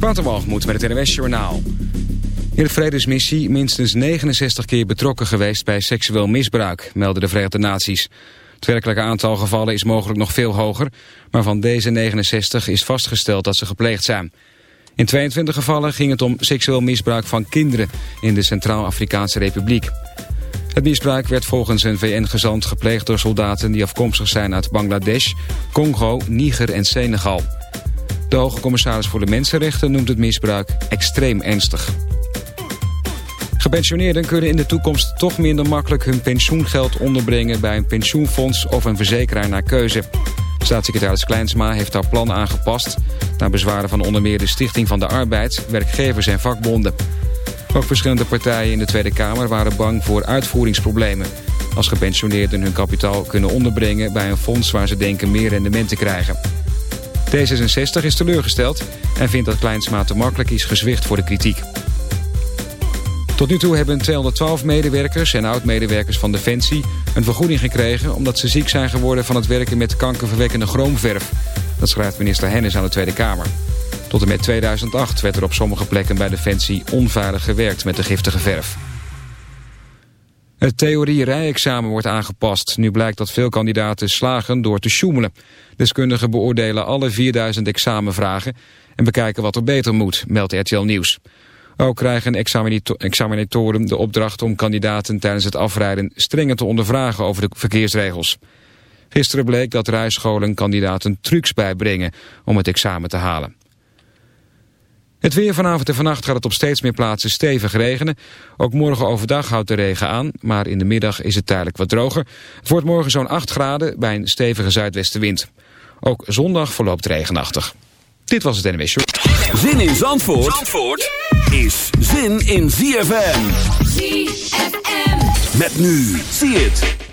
Waterwalgemoed met het NWS Journaal. In de vredesmissie minstens 69 keer betrokken geweest bij seksueel misbruik, melden de Verenigde Naties. Het werkelijke aantal gevallen is mogelijk nog veel hoger, maar van deze 69 is vastgesteld dat ze gepleegd zijn. In 22 gevallen ging het om seksueel misbruik van kinderen in de Centraal-Afrikaanse Republiek. Het misbruik werd volgens een VN-gezant gepleegd door soldaten die afkomstig zijn uit Bangladesh, Congo, Niger en Senegal. De hoge commissaris voor de Mensenrechten noemt het misbruik extreem ernstig. Gepensioneerden kunnen in de toekomst toch minder makkelijk hun pensioengeld onderbrengen bij een pensioenfonds of een verzekeraar naar keuze. Staatssecretaris Kleinsma heeft haar plan aangepast... naar bezwaren van onder meer de Stichting van de Arbeid, werkgevers en vakbonden. Ook verschillende partijen in de Tweede Kamer waren bang voor uitvoeringsproblemen... als gepensioneerden hun kapitaal kunnen onderbrengen bij een fonds waar ze denken meer rendement te krijgen. D66 is teleurgesteld en vindt dat Kleinsma te makkelijk is gezwicht voor de kritiek. Tot nu toe hebben 212 medewerkers en oud-medewerkers van Defensie een vergoeding gekregen omdat ze ziek zijn geworden van het werken met kankerverwekkende chroomverf. Dat schrijft minister Hennis aan de Tweede Kamer. Tot en met 2008 werd er op sommige plekken bij Defensie onveilig gewerkt met de giftige verf. Het theorie-rijexamen wordt aangepast. Nu blijkt dat veel kandidaten slagen door te sjoemelen. Deskundigen beoordelen alle 4000 examenvragen en bekijken wat er beter moet, meldt RTL Nieuws. Ook krijgen examinatoren de opdracht om kandidaten tijdens het afrijden strenger te ondervragen over de verkeersregels. Gisteren bleek dat rijscholen kandidaten trucs bijbrengen om het examen te halen. Het weer vanavond en vannacht gaat het op steeds meer plaatsen stevig regenen. Ook morgen overdag houdt de regen aan, maar in de middag is het tijdelijk wat droger. Het wordt morgen zo'n 8 graden bij een stevige zuidwestenwind. Ook zondag verloopt regenachtig. Dit was het NWS Show. Zin in Zandvoort, Zandvoort is zin in ZFM. ZFM. Met nu, zie het.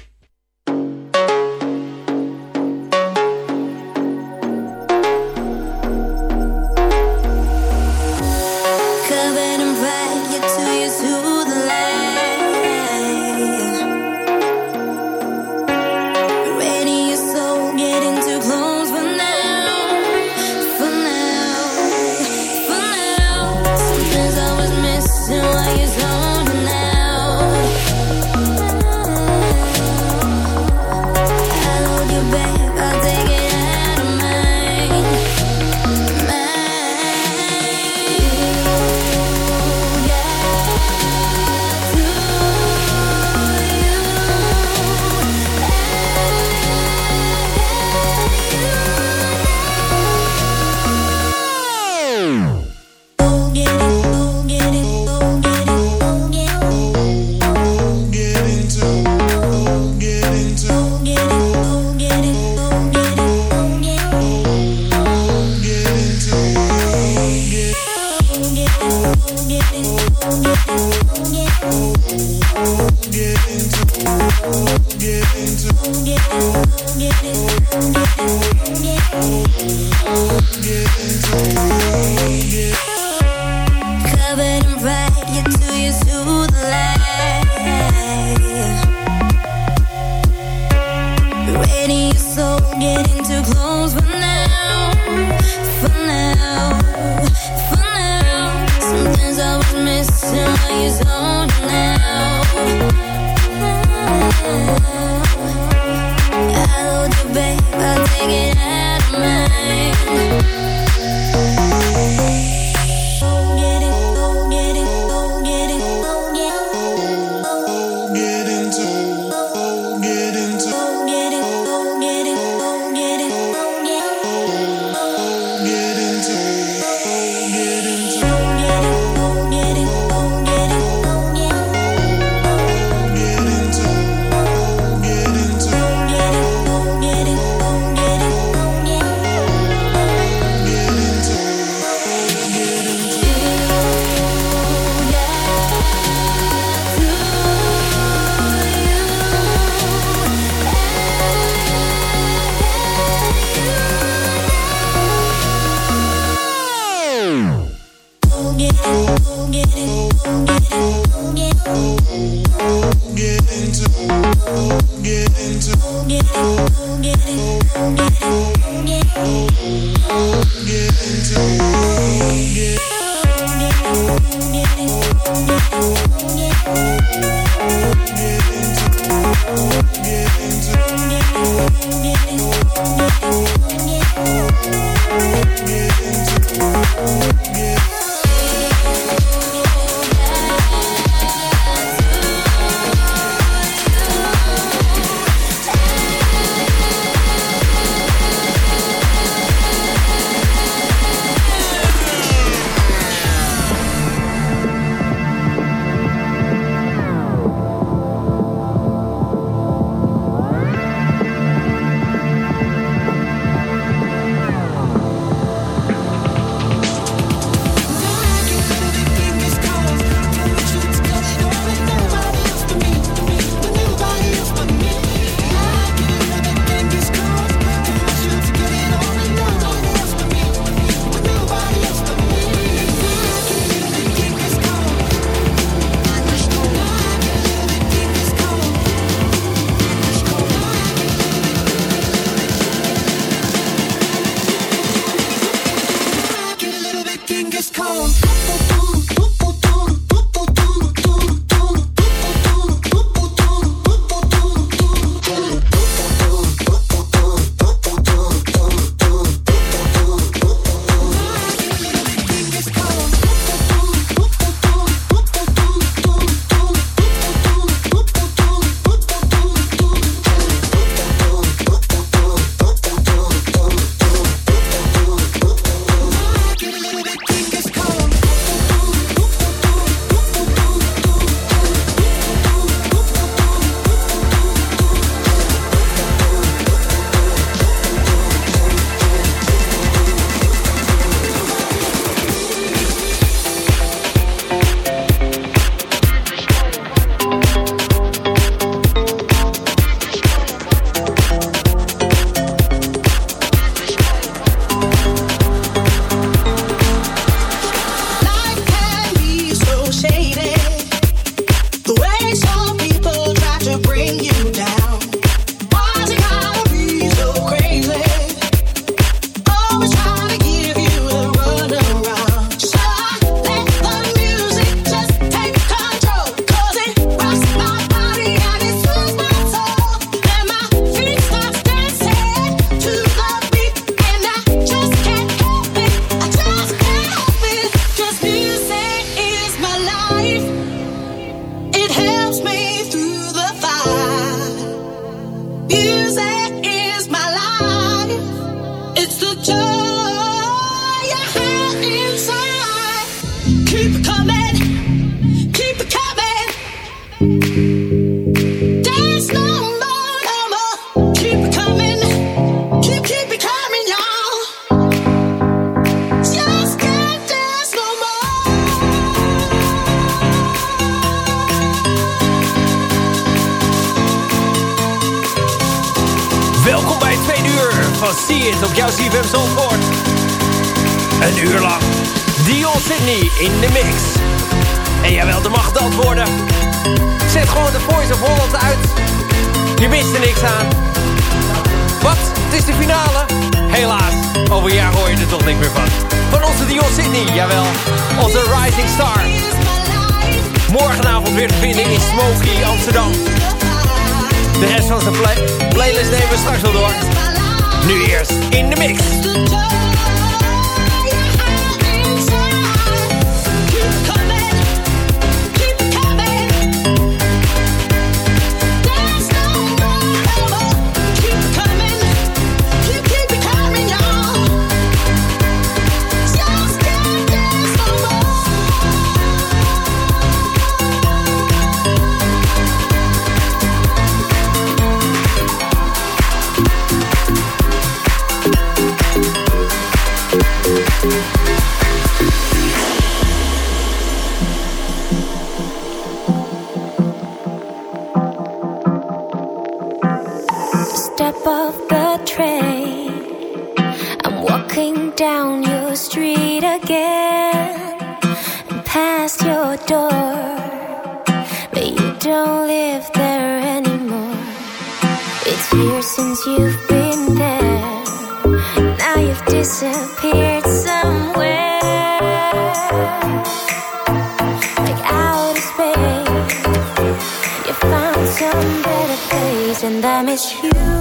miss you.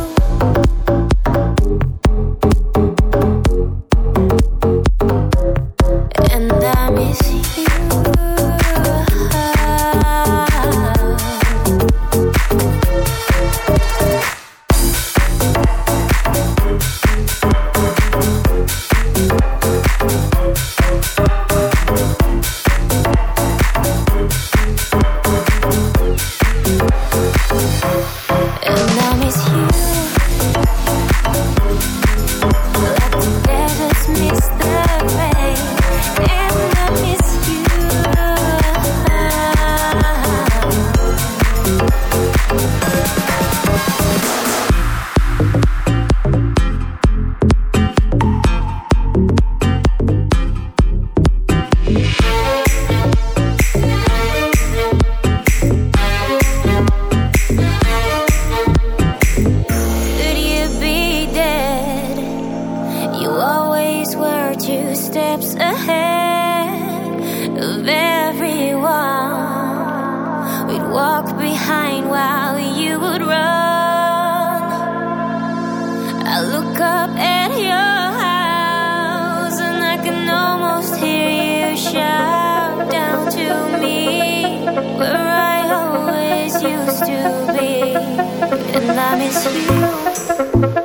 steps ahead of everyone. We'd walk behind while you would run. I look up at your house and I can almost hear you shout down to me where I always used to be, and I miss you.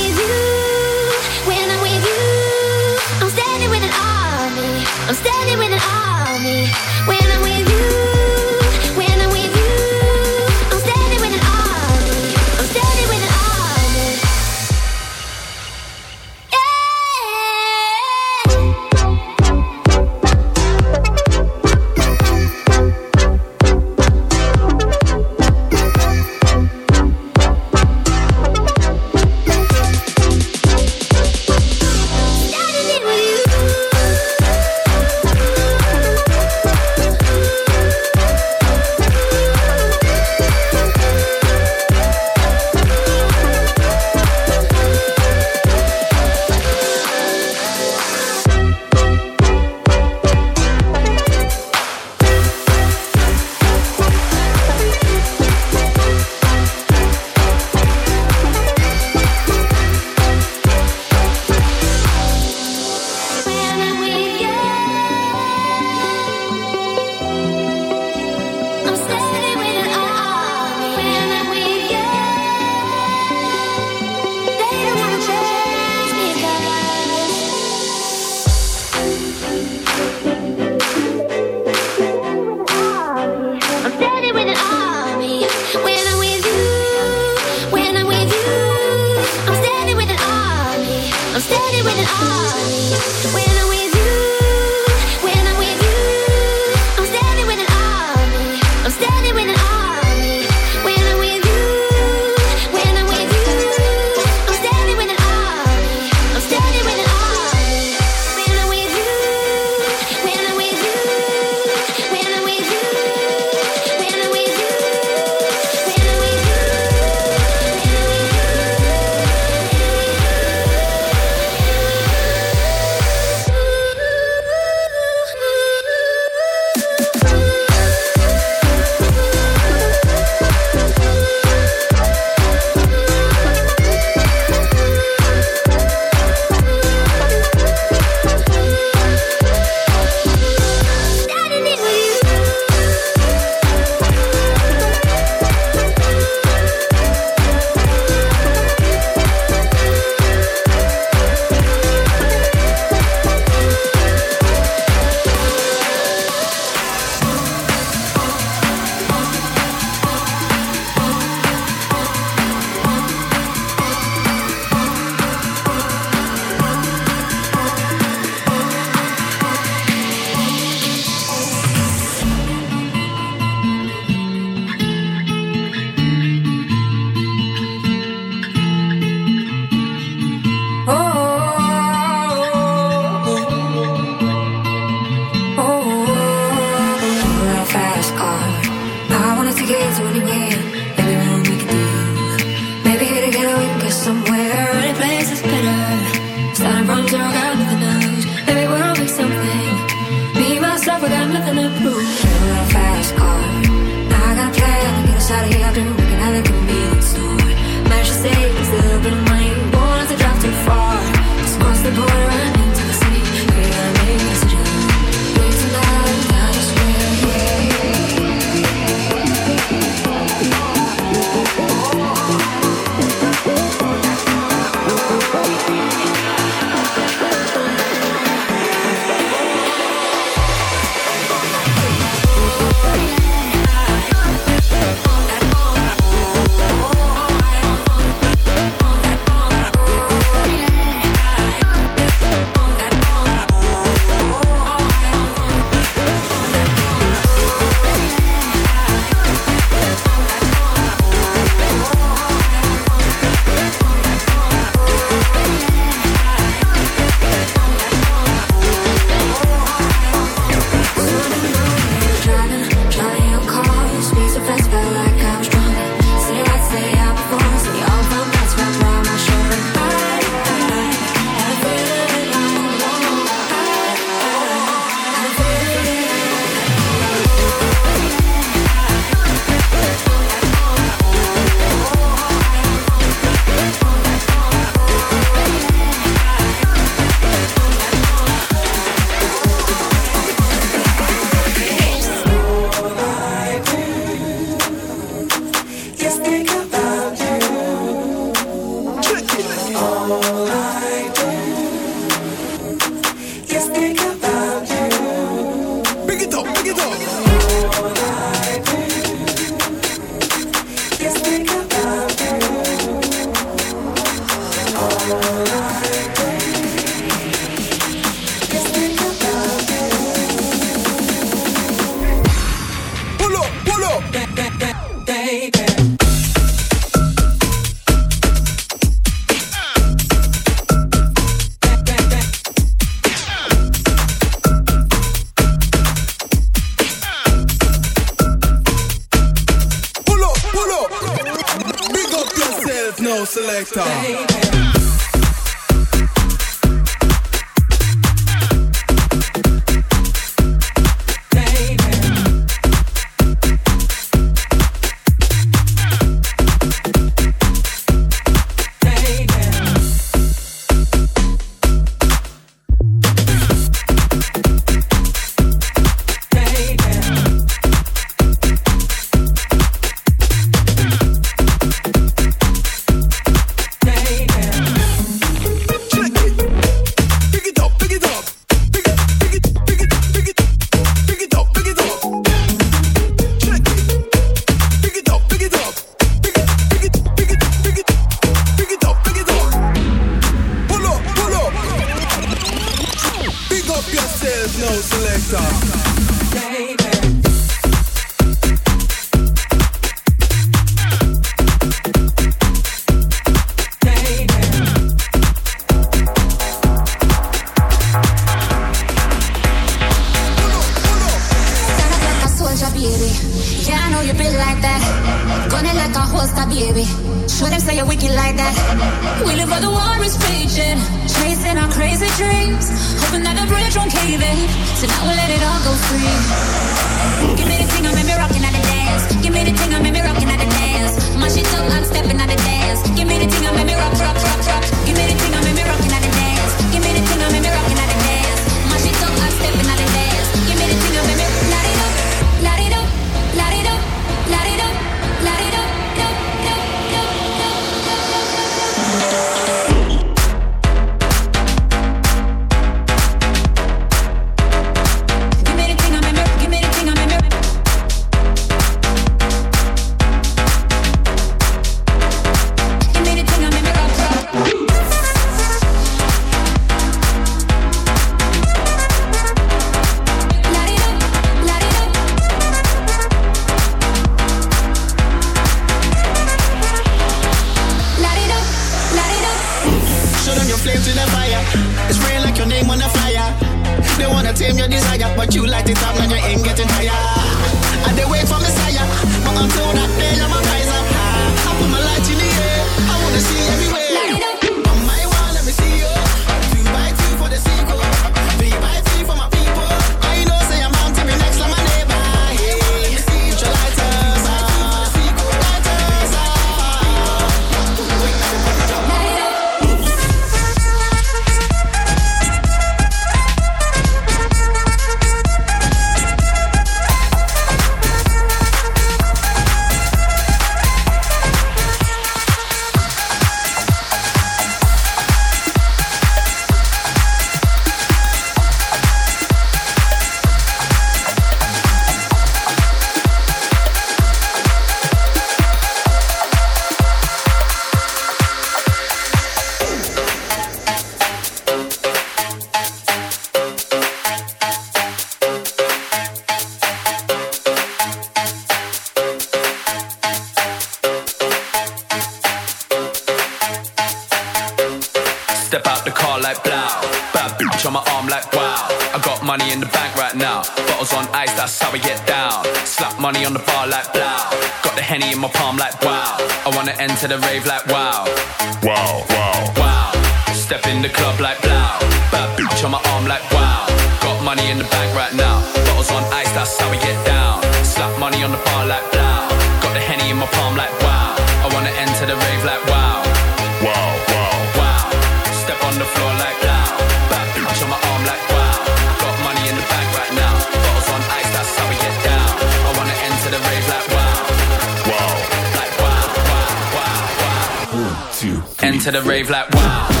into the rave like wow.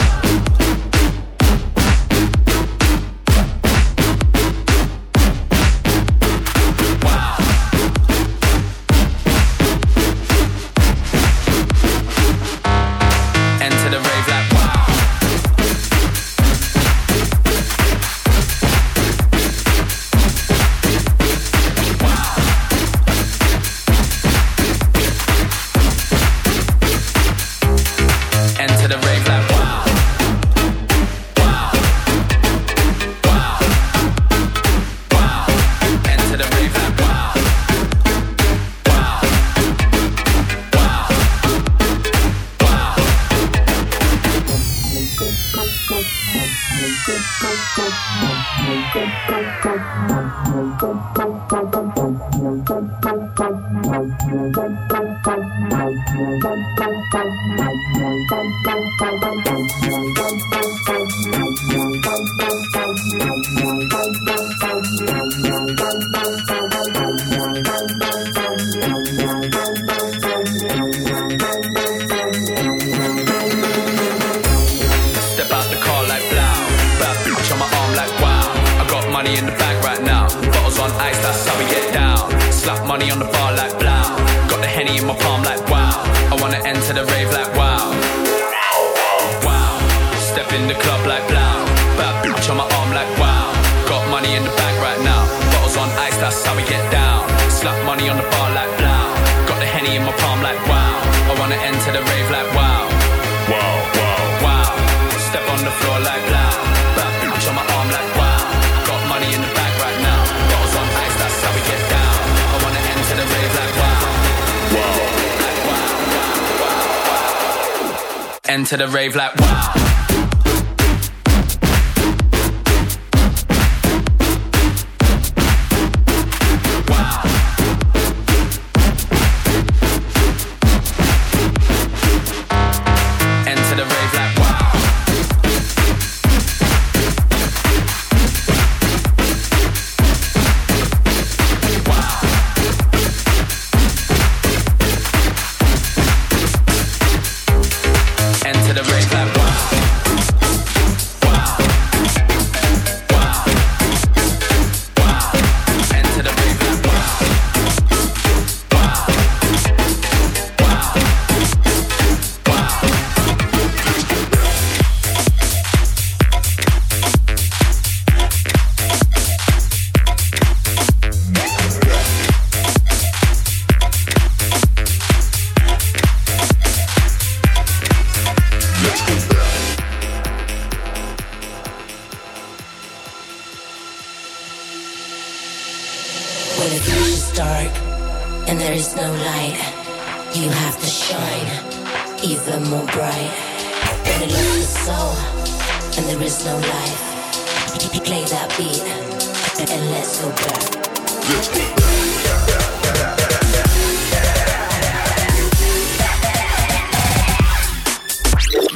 That's how we get down. Slap money on the bar like blow. Got the henny in my palm like wow. I wanna enter the rave like wow. Wow, wow, wow. Step on the floor like blow. On my arm like wow. Got money in the bag right now. Bottles on ice, that's how we get down. I wanna enter the rave like wow. Wow. Wow, wow, wow, wow. Enter the rave like wow.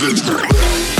Let's.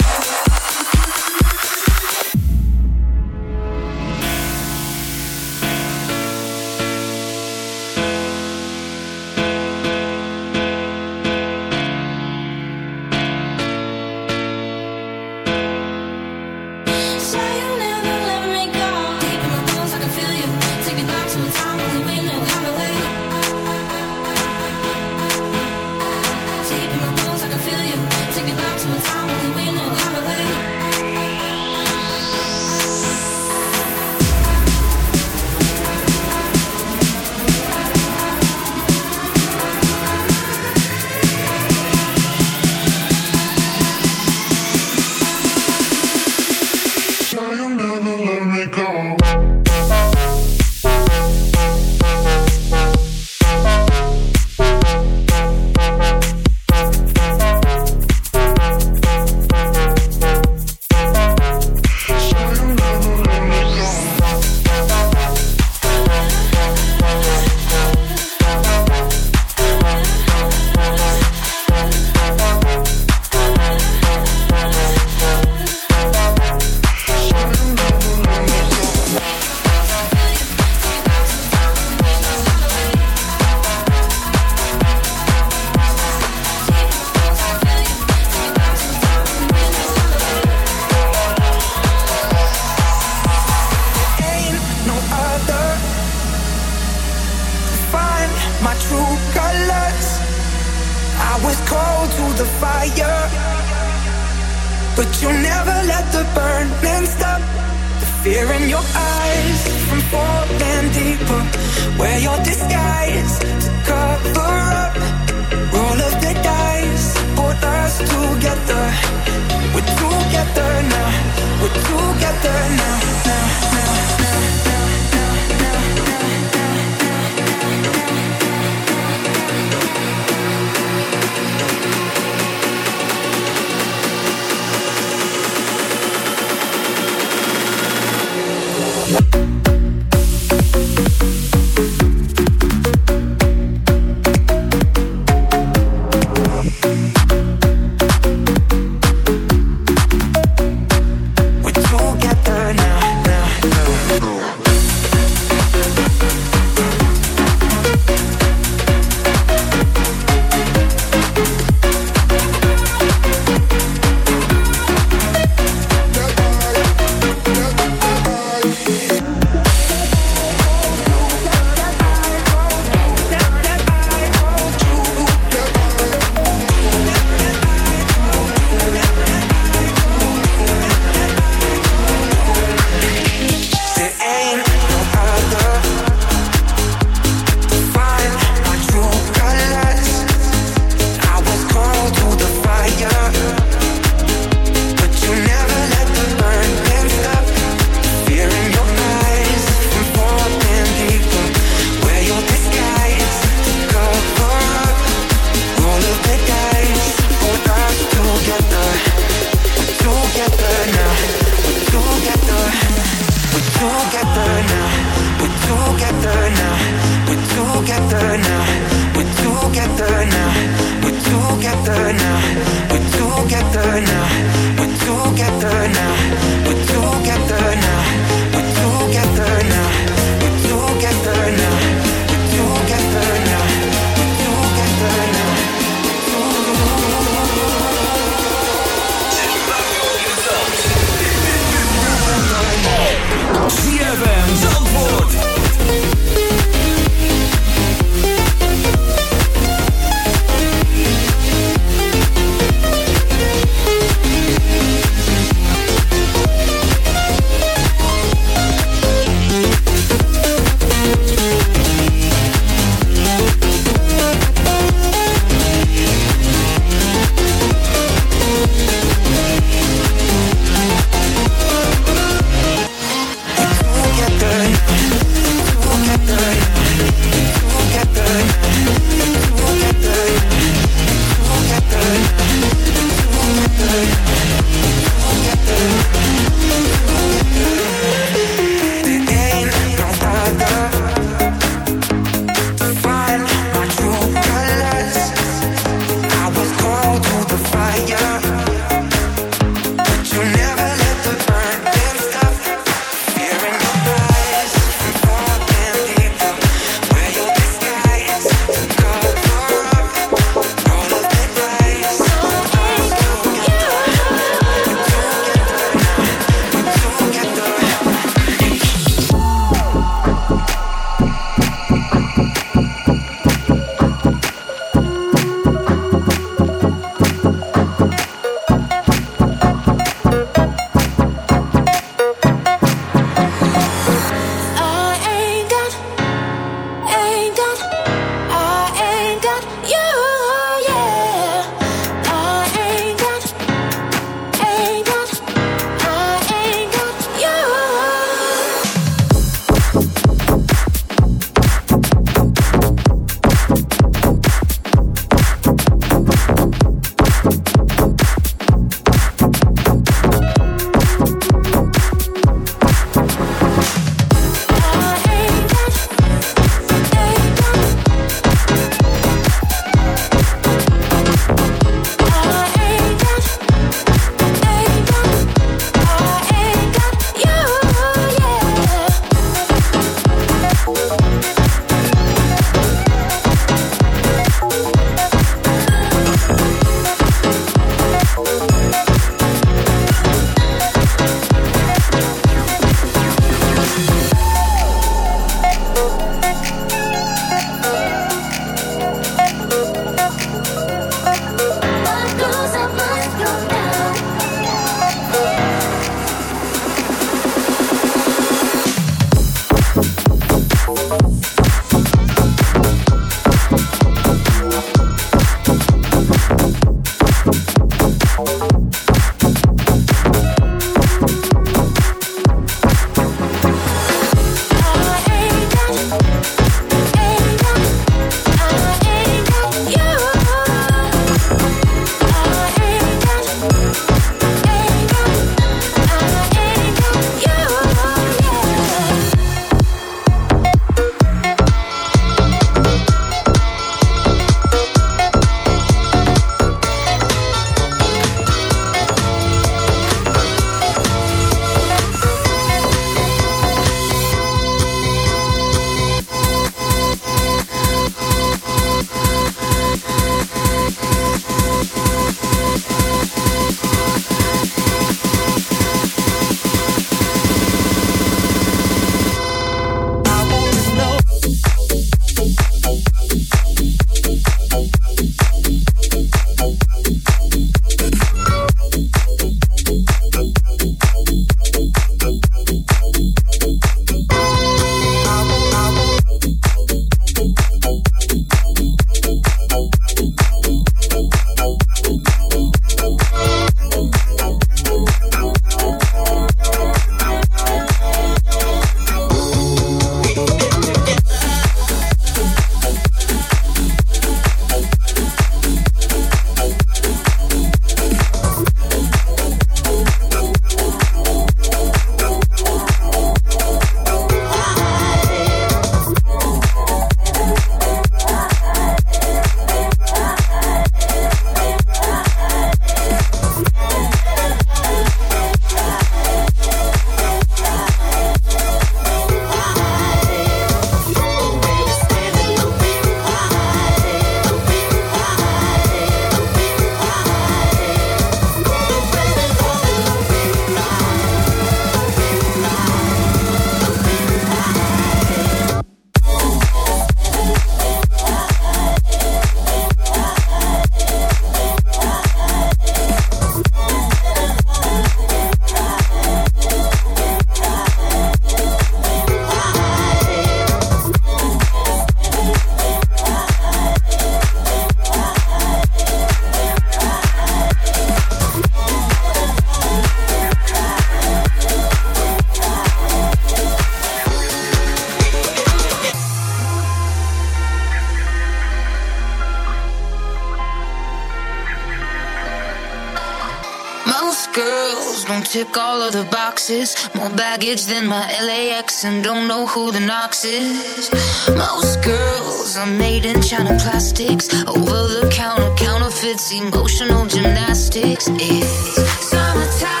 Baggage than my LAX and don't know who the Knox is. Most girls are made in China plastics. Over the counter counterfeits, emotional gymnastics. It's summertime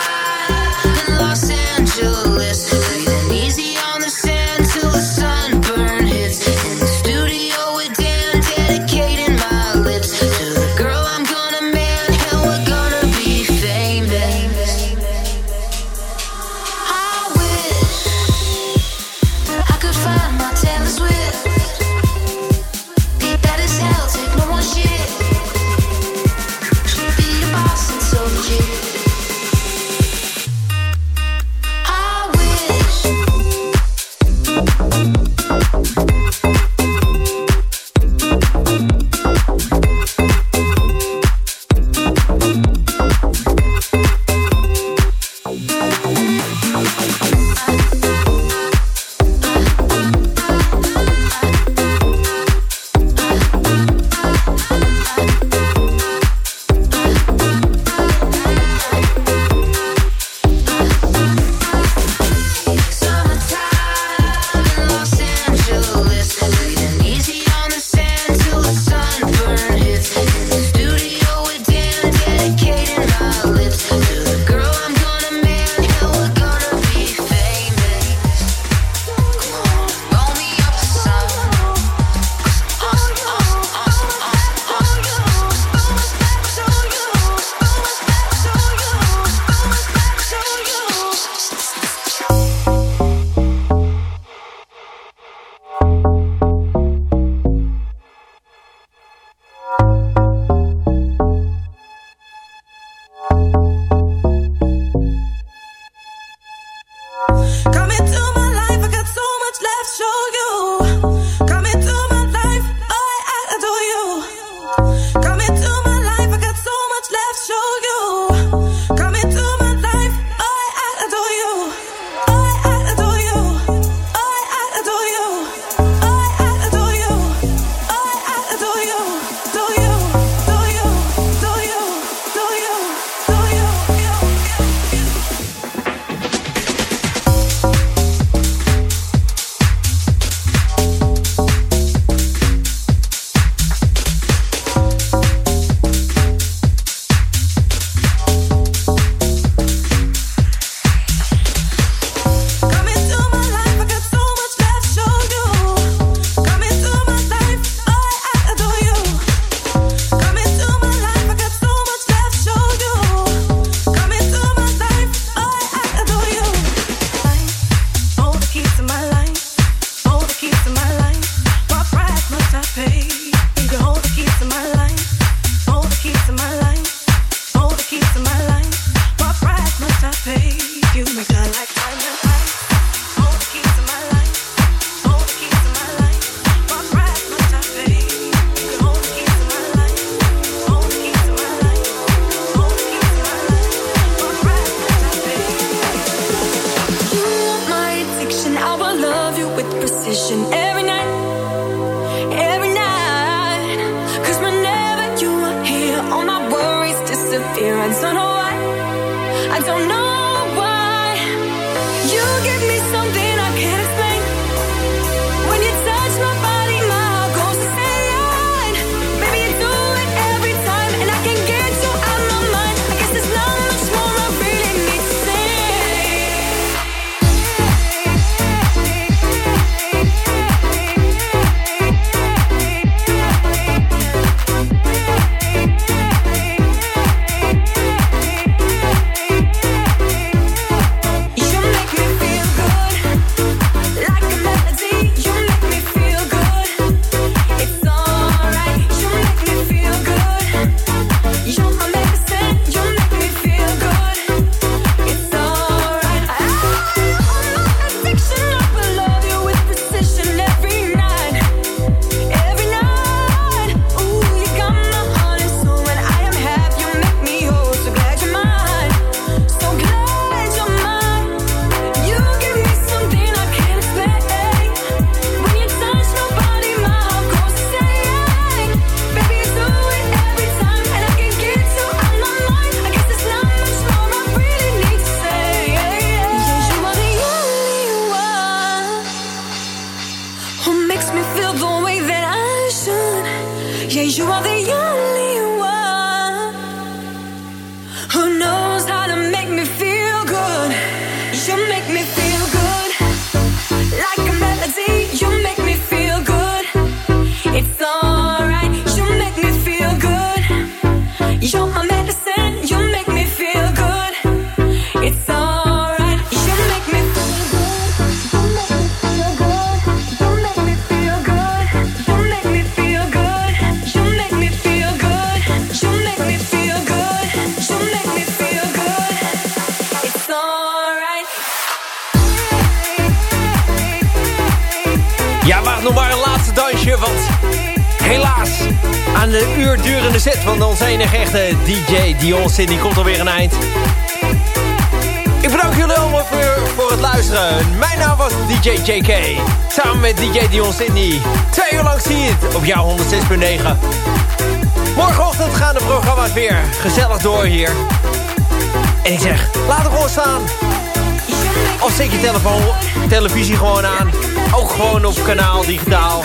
zet je telefoon, televisie gewoon aan. Ook gewoon op kanaal digitaal.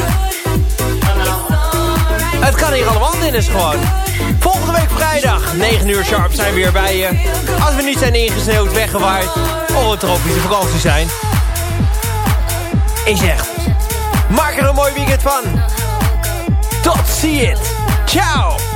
Het kan hier allemaal, Dennis, gewoon. Volgende week vrijdag, 9 uur sharp, zijn we weer bij je. Als we niet zijn ingesneeuwd, weggewaaid... of een tropische vakantie zijn. Ik zeg, maak er een mooi weekend van. Tot ziens. Ciao.